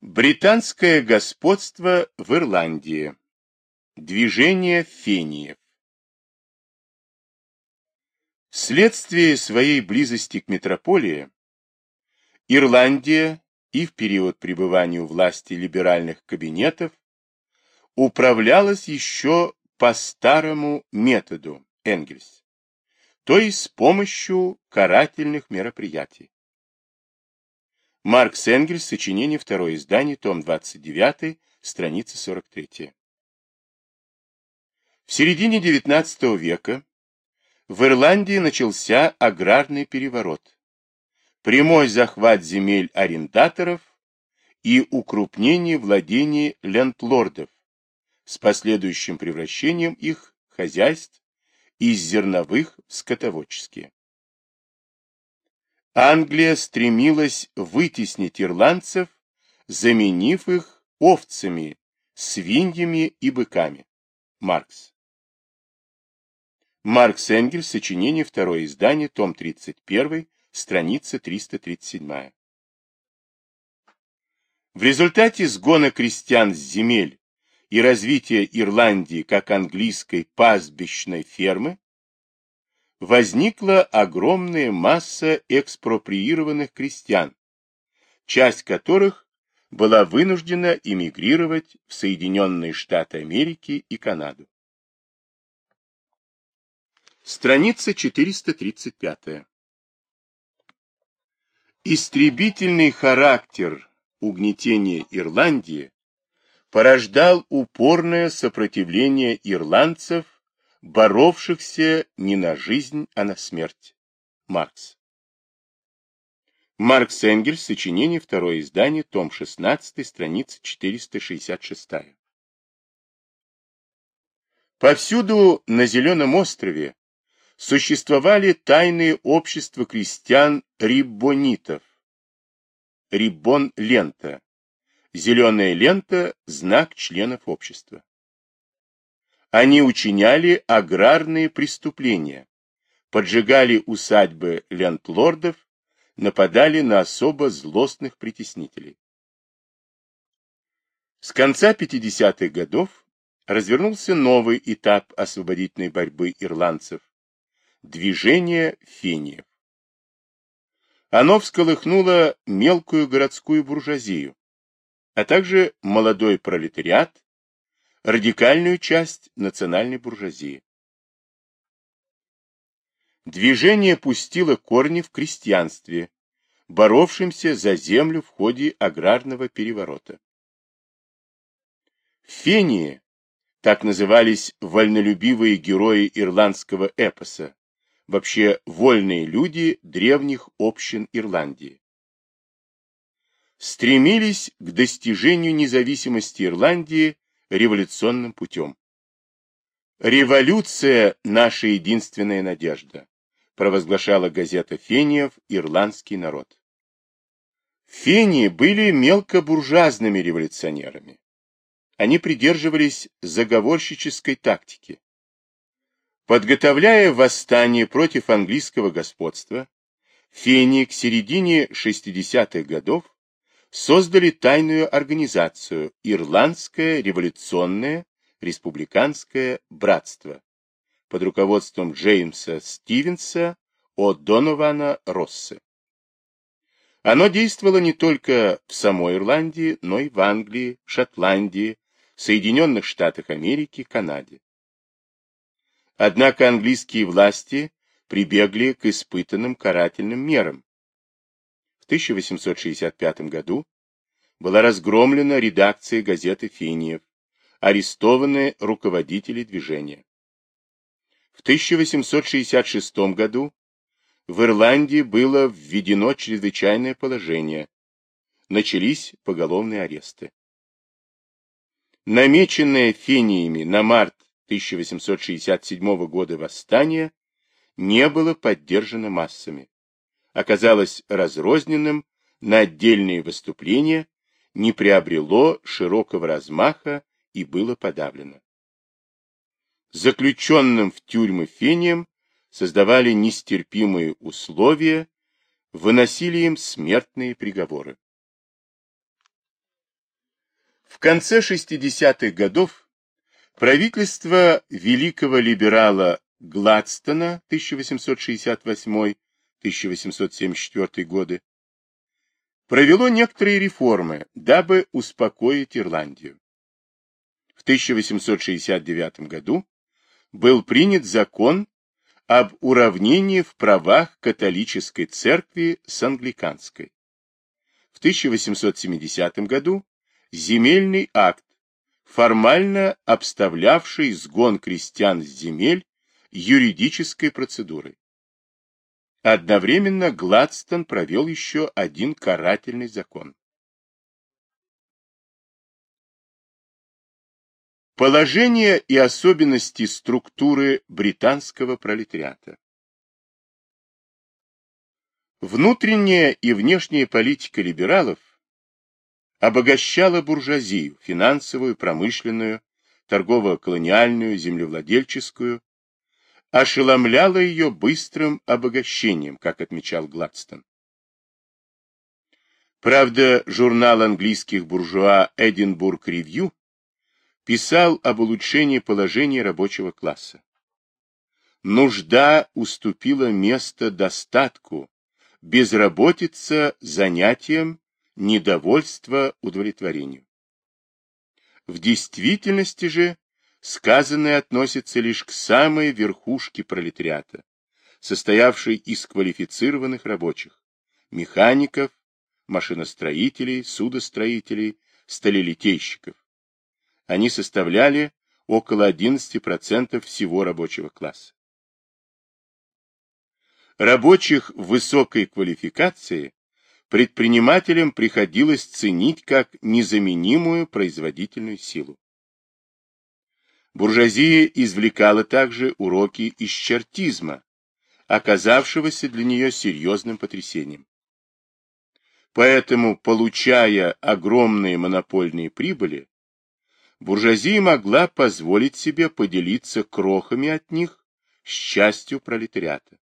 Британское господство в Ирландии. Движение фениев. Вследствие своей близости к метрополии, Ирландия и в период пребывания у власти либеральных кабинетов управлялась еще по старому методу Энгельс, то есть с помощью карательных мероприятий. Маркс Энгельс, сочинение, второе издание, том 29, страница 43. В середине XIX века в Ирландии начался аграрный переворот, прямой захват земель арендаторов и укрупнение владений лендлордов с последующим превращением их хозяйств из зерновых в скотоводческие. Англия стремилась вытеснить ирландцев, заменив их овцами, свиньями и быками. Маркс. Маркс Энгельс, сочинение, второе издание, том 31, страница 337. В результате сгона крестьян с земель и развития Ирландии как английской пастбищной фермы возникла огромная масса экспроприированных крестьян, часть которых была вынуждена эмигрировать в Соединенные Штаты Америки и Канаду. Страница 435. Истребительный характер угнетения Ирландии порождал упорное сопротивление ирландцев боровшихся не на жизнь, а на смерть. Маркс. Маркс Энгельс, сочинение, второе издание, том 16, страница 466. Повсюду на Зеленом острове существовали тайные общества крестьян-риббонитов. Риббон-лента. Зеленая лента – знак членов общества. Они учиняли аграрные преступления, поджигали усадьбы лендлордов, нападали на особо злостных притеснителей. С конца 50-х годов развернулся новый этап освободительной борьбы ирландцев – движение фениев. Оно всколыхнуло мелкую городскую буржуазию, а также молодой пролетариат радикальную часть национальной буржуазии. Движение пустило корни в крестьянстве, боровшемся за землю в ходе аграрного переворота. Фении, так назывались вольнолюбивые герои ирландского эпоса, вообще вольные люди древних общин Ирландии. Стремились к достижению независимости Ирландии революционным путем. «Революция – наша единственная надежда», провозглашала газета Фениев «Ирландский народ». Фении были мелкобуржуазными революционерами. Они придерживались заговорщической тактики. Подготовляя восстание против английского господства, Фении к середине 60-х годов создали тайную организацию Ирландское революционное республиканское братство под руководством Джеймса Стивенса от Донована Росса. Оно действовало не только в самой Ирландии, но и в Англии, Шотландии, Соединенных Штатах Америки, Канаде. Однако английские власти прибегли к испытанным карательным мерам, 1865 году была разгромлена редакция газеты «Финиев», арестованы руководители движения. В 1866 году в Ирландии было введено чрезвычайное положение. Начались поголовные аресты. Намеченное фениями на март 1867 года восстание не было поддержано массами оказалось разрозненным на отдельные выступления, не приобрело широкого размаха и было подавлено. Заключенным в тюрьмы фением создавали нестерпимые условия, выносили им смертные приговоры. В конце 60-х годов правительство великого либерала Гладстона 1868-1874 годы провело некоторые реформы, дабы успокоить Ирландию. В 1869 году был принят закон об уравнении в правах католической церкви с англиканской. В 1870 году земельный акт, формально обставлявший сгон крестьян с земель юридической процедурой. Одновременно Гладстон провел еще один карательный закон. Положение и особенности структуры британского пролетариата. Внутренняя и внешняя политика либералов обогащала буржуазию, финансовую, промышленную, торгово-колониальную, землевладельческую, ошеломляло ее быстрым обогащением, как отмечал Гладстон. Правда, журнал английских буржуа «Эдинбург Ревью» писал об улучшении положения рабочего класса. Нужда уступила место достатку, безработица занятием, недовольство удовлетворению. В действительности же сказанное относится лишь к самой верхушке пролетариата, состоявшей из квалифицированных рабочих, механиков, машиностроителей, судостроителей, сталелитейщиков. Они составляли около 11% всего рабочего класса. Рабочих высокой квалификации предпринимателям приходилось ценить как незаменимую производительную силу. Буржуазия извлекала также уроки из чертизма, оказавшегося для нее серьезным потрясением. Поэтому, получая огромные монопольные прибыли, буржуазия могла позволить себе поделиться крохами от них с частью пролетариата.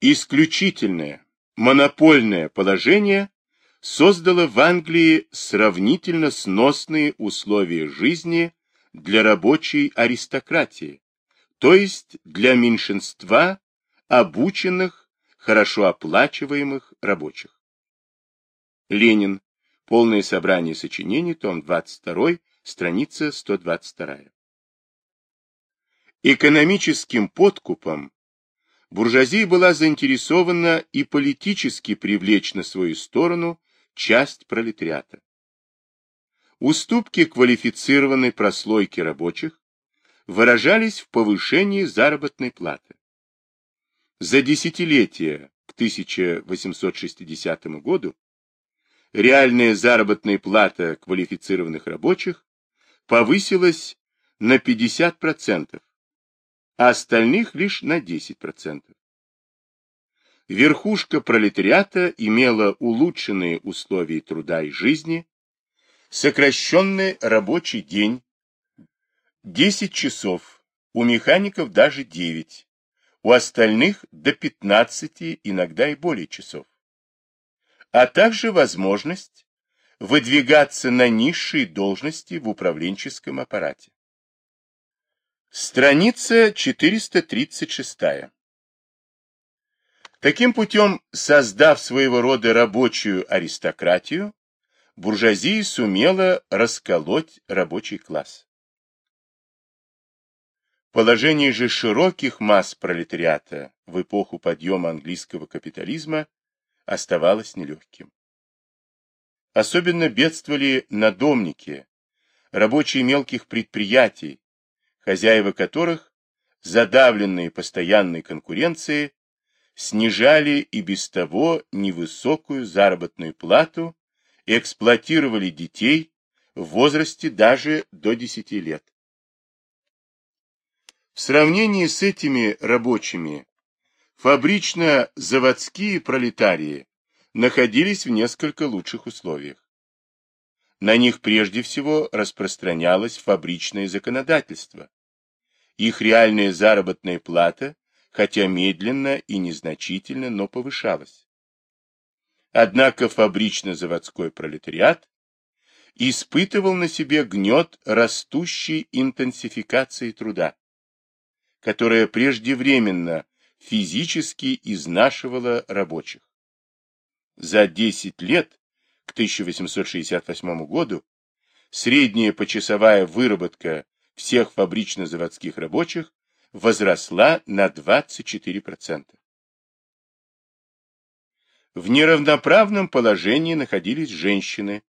Исключительное, монопольное положение создало в Англии сравнительно сносные условия жизни для рабочей аристократии, то есть для меньшинства обученных, хорошо оплачиваемых рабочих. Ленин. Полное собрание сочинений, том 22, страница 122. Экономическим подкупом буржуазия была заинтересована и политически привлечь на свою сторону часть пролетариата. Уступки квалифицированной прослойки рабочих выражались в повышении заработной платы. За десятилетие к 1860 году реальная заработная плата квалифицированных рабочих повысилась на 50%, а остальных лишь на 10%. Верхушка пролетариата имела улучшенные условия труда и жизни, Сокращенный рабочий день 10 часов, у механиков даже 9, у остальных до 15, иногда и более часов. А также возможность выдвигаться на низшие должности в управленческом аппарате. Страница 436. Таким путем, создав своего рода рабочую аристократию, буржуазия сумела расколоть рабочий класс. Положение же широких масс пролетариата в эпоху подъема английского капитализма оставалось нелегким. Особенно бедствовали надомники, рабочие мелких предприятий, хозяева которых, задавленные постоянной конкуренцией, снижали и без того невысокую заработную плату эксплуатировали детей в возрасте даже до 10 лет. В сравнении с этими рабочими, фабрично-заводские пролетарии находились в несколько лучших условиях. На них прежде всего распространялось фабричное законодательство. Их реальная заработная плата, хотя медленно и незначительно, но повышалась. Однако фабрично-заводской пролетариат испытывал на себе гнет растущей интенсификации труда, которая преждевременно физически изнашивала рабочих. За 10 лет к 1868 году средняя почасовая выработка всех фабрично-заводских рабочих возросла на 24%. В неравноправном положении находились женщины,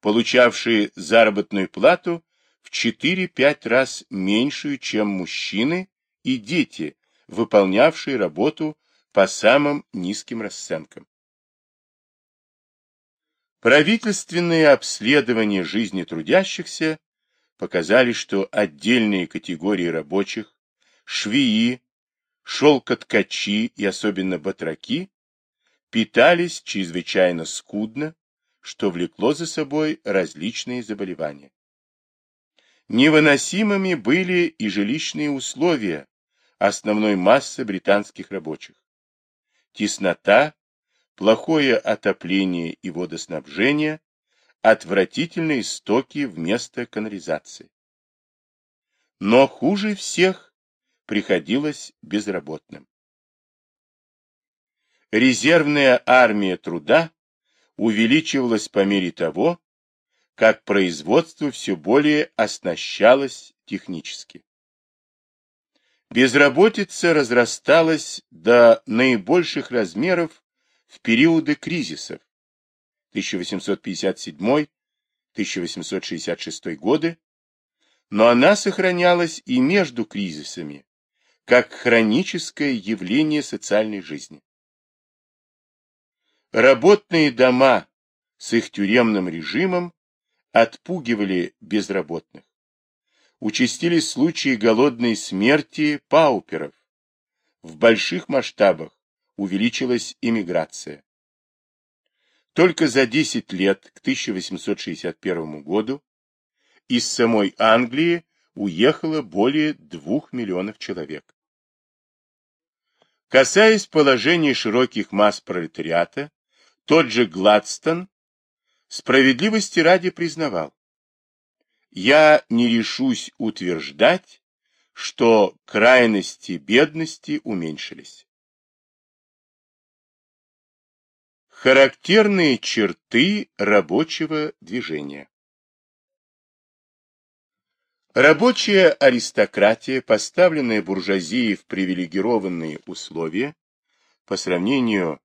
получавшие заработную плату в 4-5 раз меньшую, чем мужчины, и дети, выполнявшие работу по самым низким расценкам. Правительственные обследования жизни трудящихся показали, что отдельные категории рабочих, швеи, шелкоткачи и особенно батраки питались чрезвычайно скудно, что влекло за собой различные заболевания. Невыносимыми были и жилищные условия основной массы британских рабочих. Теснота, плохое отопление и водоснабжение, отвратительные стоки вместо канализации. Но хуже всех приходилось безработным. Резервная армия труда увеличивалась по мере того, как производство все более оснащалось технически. Безработица разрасталась до наибольших размеров в периоды кризисов 1857-1866 годы, но она сохранялась и между кризисами, как хроническое явление социальной жизни. Работные дома с их тюремным режимом отпугивали безработных. Участились случаи голодной смерти пауперов. В больших масштабах увеличилась иммиграция. Только за 10 лет, к 1861 году, из самой Англии уехало более 2 миллионов человек. Касаясь положения широких масс пролетариата, тот же Гладстон справедливости ради признавал, я не решусь утверждать, что крайности бедности уменьшились. Характерные черты рабочего движения Рабочая аристократия, поставленная буржуазией в привилегированные условия, по сравнению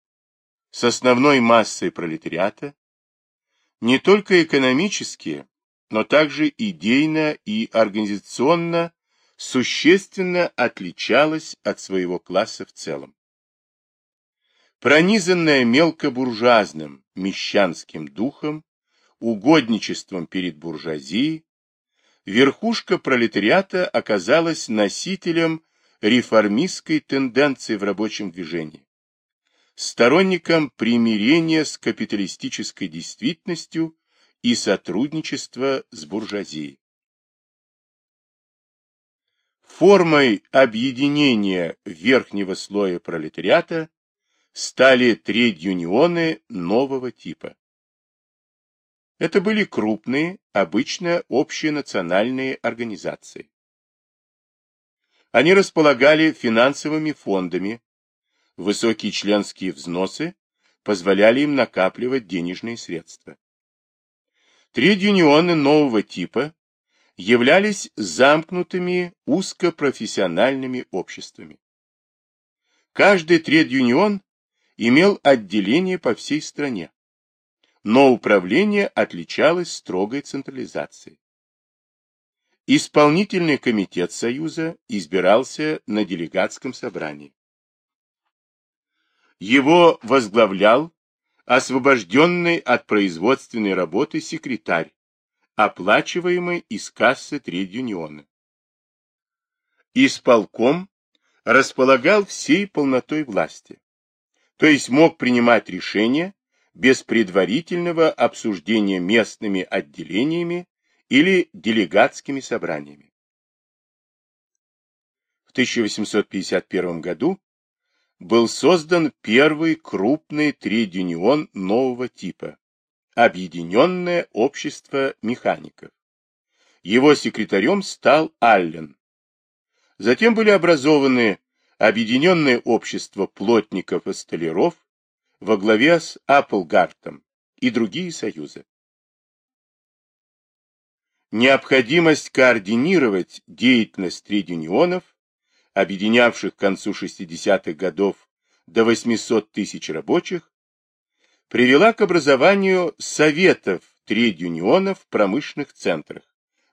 с основной массой пролетариата, не только экономически, но также идейно и организационно существенно отличалась от своего класса в целом. Пронизанная мелкобуржуазным мещанским духом, угодничеством перед буржуазией, верхушка пролетариата оказалась носителем реформистской тенденции в рабочем движении, сторонником примирения с капиталистической действительностью и сотрудничества с буржуазией. Формой объединения верхнего слоя пролетариата стали трейд-юнионы нового типа. Это были крупные, обычно общенациональные организации. Они располагали финансовыми фондами, высокие членские взносы позволяли им накапливать денежные средства. Трейд-юнионы нового типа являлись замкнутыми узкопрофессиональными обществами. Каждый трейд-юнион имел отделение по всей стране, но управление отличалось строгой централизацией. Исполнительный комитет Союза избирался на делегатском собрании. Его возглавлял освобожденный от производственной работы секретарь, оплачиваемый из кассы трейд-юниона. Исполком располагал всей полнотой власти, то есть мог принимать решения без предварительного обсуждения местными отделениями или делегатскими собраниями. В 1851 году был создан первый крупный трейд-юнион нового типа Объединенное общество механиков. Его секретарем стал Аллен. Затем были образованы Объединенное общество плотников и столяров во главе с Апплгартом и другие союзы. Необходимость координировать деятельность трейд-юнионов, объединявших к концу 60-х годов до 800 тысяч рабочих, привела к образованию советов трейд-юнионов в промышленных центрах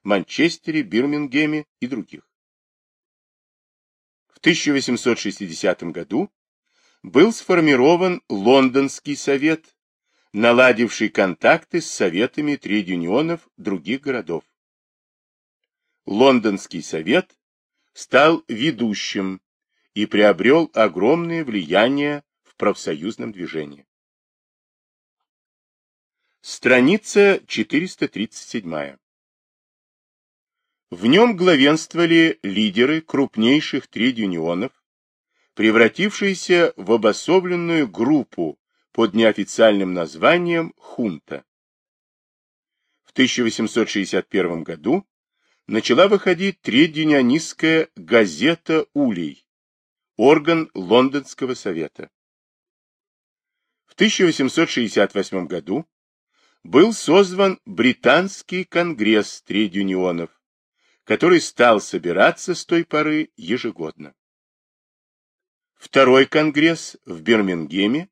Манчестере, Бирмингеме и других. В 1860 году был сформирован Лондонский совет, наладивший контакты с советами трейд-юнионов других городов. Лондонский совет стал ведущим и приобрел огромное влияние в профсоюзном движении. Страница 437. В нем главенствовали лидеры крупнейших трейд-юнионов, превратившиеся в обособленную группу под неофициальным названием «Хунта». В 1861 году начала выходить трейд-юнионистская газета «Улей», орган Лондонского совета. В 1868 году был созван Британский конгресс трейд-юнионов, который стал собираться с той поры ежегодно. Второй конгресс в Бирмингеме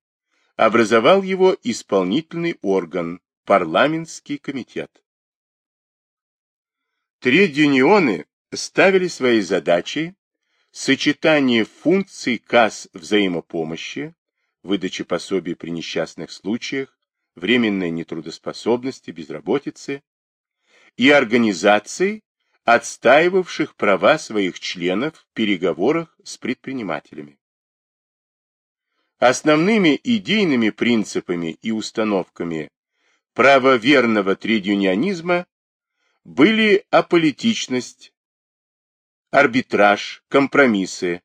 образовал его исполнительный орган – парламентский комитет. Трейд-юнионы ставили своей задачей сочетание функций касс взаимопомощи, выдачи пособий при несчастных случаях, временной нетрудоспособности, безработицы и организаций, отстаивавших права своих членов в переговорах с предпринимателями. Основными идейными принципами и установками правоверного тридюнионизма были аполитичность, арбитраж, компромиссы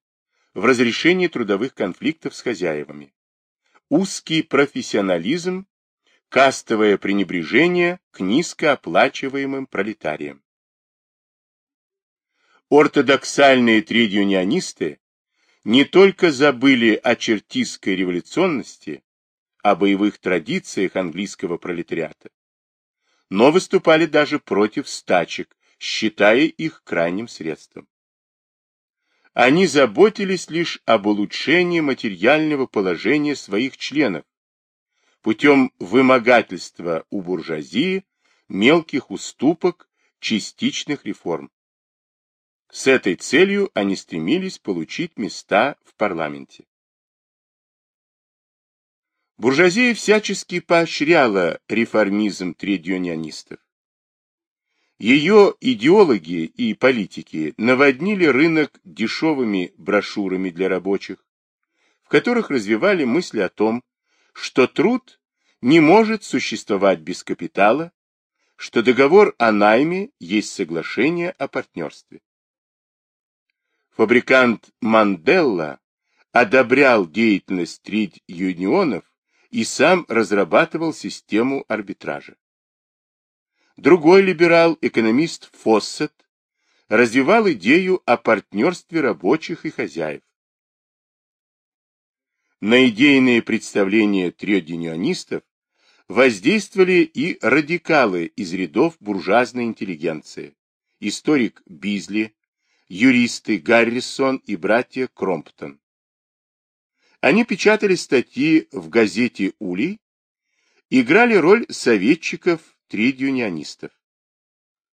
в разрешении трудовых конфликтов с хозяевами, узкий профессионализм, кастовое пренебрежение к низкооплачиваемым пролетариям. Ортодоксальные тридюнионисты не только забыли о чертистской революционности, о боевых традициях английского пролетариата, но выступали даже против стачек, считая их крайним средством. Они заботились лишь об улучшении материального положения своих членов путем вымогательства у буржуазии, мелких уступок, частичных реформ. С этой целью они стремились получить места в парламенте. Буржуазия всячески поощряла реформизм тридюнионистов. Ее идеологи и политики наводнили рынок дешевыми брошюрами для рабочих, в которых развивали мысли о том, что труд не может существовать без капитала, что договор о найме есть соглашение о партнерстве. Фабрикант Манделла одобрял деятельность трид-юнионов и сам разрабатывал систему арбитража. Другой либерал, экономист Фоссет, развивал идею о партнерстве рабочих и хозяев. На идейные представления трёдинионистов воздействовали и радикалы из рядов буржуазной интеллигенции, историк Бизли, юристы Гаррисон и братья Кромптон. Они печатали статьи в газете «Улей», играли роль советчиков тридюнионистов.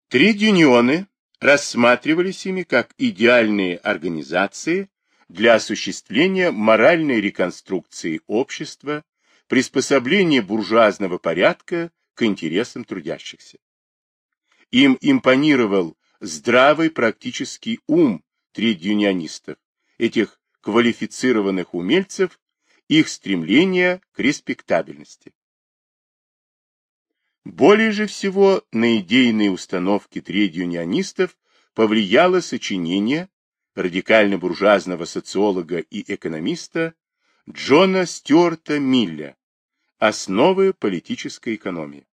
Тридюнионы рассматривались ими как идеальные организации для осуществления моральной реконструкции общества, приспособления буржуазного порядка к интересам трудящихся. Им импонировал здравый практический ум тридюнионистов, этих квалифицированных умельцев, их стремление к респектабельности. Более же всего на идейные установки тридюнионистов повлияло сочинение радикально-буржуазного социолога и экономиста Джона Стюарта Милля Основы политической экономии.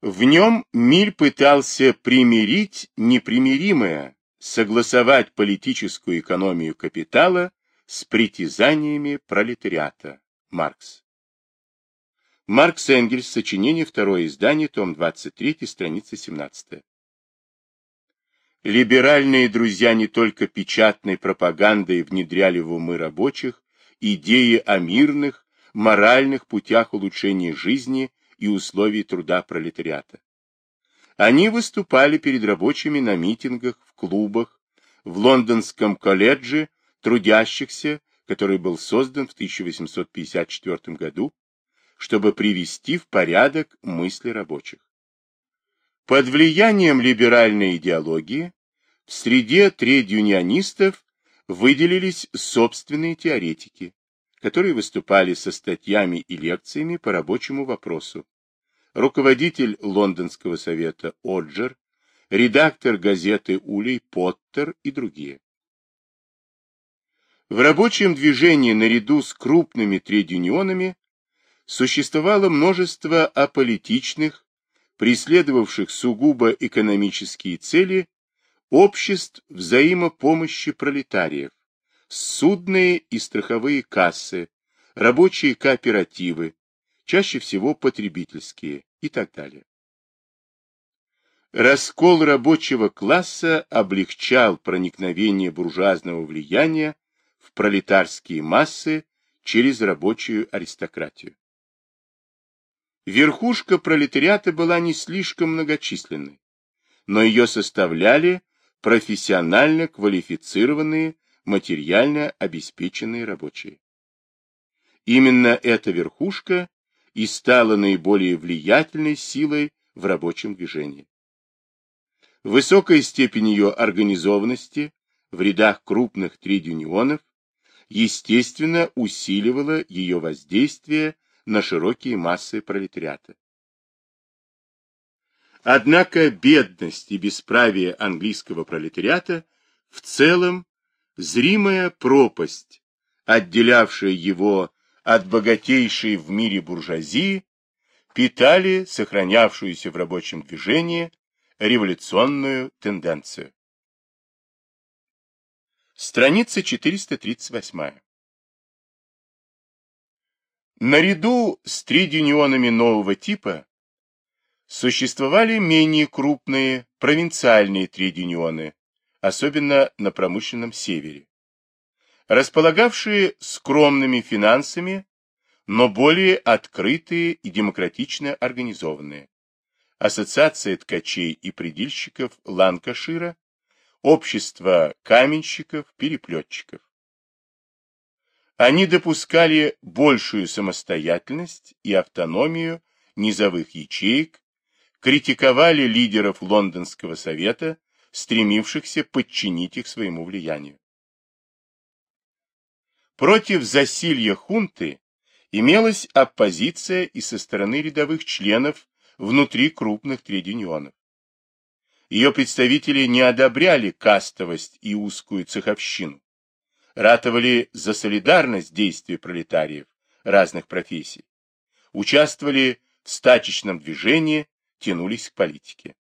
В нем Миль пытался примирить непримиримое, согласовать политическую экономию капитала с притязаниями пролетариата. Маркс. Маркс Энгельс, сочинение, второе издание, том 23, страница 17. Либеральные друзья не только печатной пропагандой внедряли в умы рабочих идеи о мирных, моральных путях улучшения жизни и условий труда пролетариата. Они выступали перед рабочими на митингах, в клубах, в лондонском колледже трудящихся, который был создан в 1854 году, чтобы привести в порядок мысли рабочих. Под влиянием либеральной идеологии в среде тредюнионистов выделились собственные теоретики, которые выступали со статьями и лекциями по рабочему вопросу. Руководитель Лондонского совета Оджер, редактор газеты Улей Поттер и другие. В рабочем движении наряду с крупными трейд-юнионами существовало множество аполитичных, преследовавших сугубо экономические цели, обществ взаимопомощи пролетариев, судные и страховые кассы, рабочие кооперативы, чаще всего потребительские и так далее. Раскол рабочего класса облегчал проникновение буржуазного влияния в пролетарские массы через рабочую аристократию. Верхушка пролетариата была не слишком многочисленной, но ее составляли профессионально квалифицированные материально обеспеченные рабочие. Именно эта верхушка и стала наиболее влиятельной силой в рабочем движении. Высокая степень ее организованности в рядах крупных тридюнионов естественно усиливала ее воздействие на широкие массы пролетариата. Однако бедность и бесправие английского пролетариата в целом Зримая пропасть, отделявшая его от богатейшей в мире буржуазии, питали сохранявшуюся в рабочем движении революционную тенденцию. Страница 438. Наряду с тридюнионами нового типа существовали менее крупные провинциальные тридюнионы, особенно на промышленном севере, располагавшие скромными финансами, но более открытые и демократично организованные. Ассоциация ткачей и предельщиков Ланкашира, Общество каменщиков, переплетчиков. Они допускали большую самостоятельность и автономию низовых ячеек, критиковали лидеров Лондонского совета стремившихся подчинить их своему влиянию. Против засилья хунты имелась оппозиция и со стороны рядовых членов внутри крупных трейд-юнионов. Ее представители не одобряли кастовость и узкую цеховщину, ратовали за солидарность действий пролетариев разных профессий, участвовали в стачечном движении, тянулись к политике.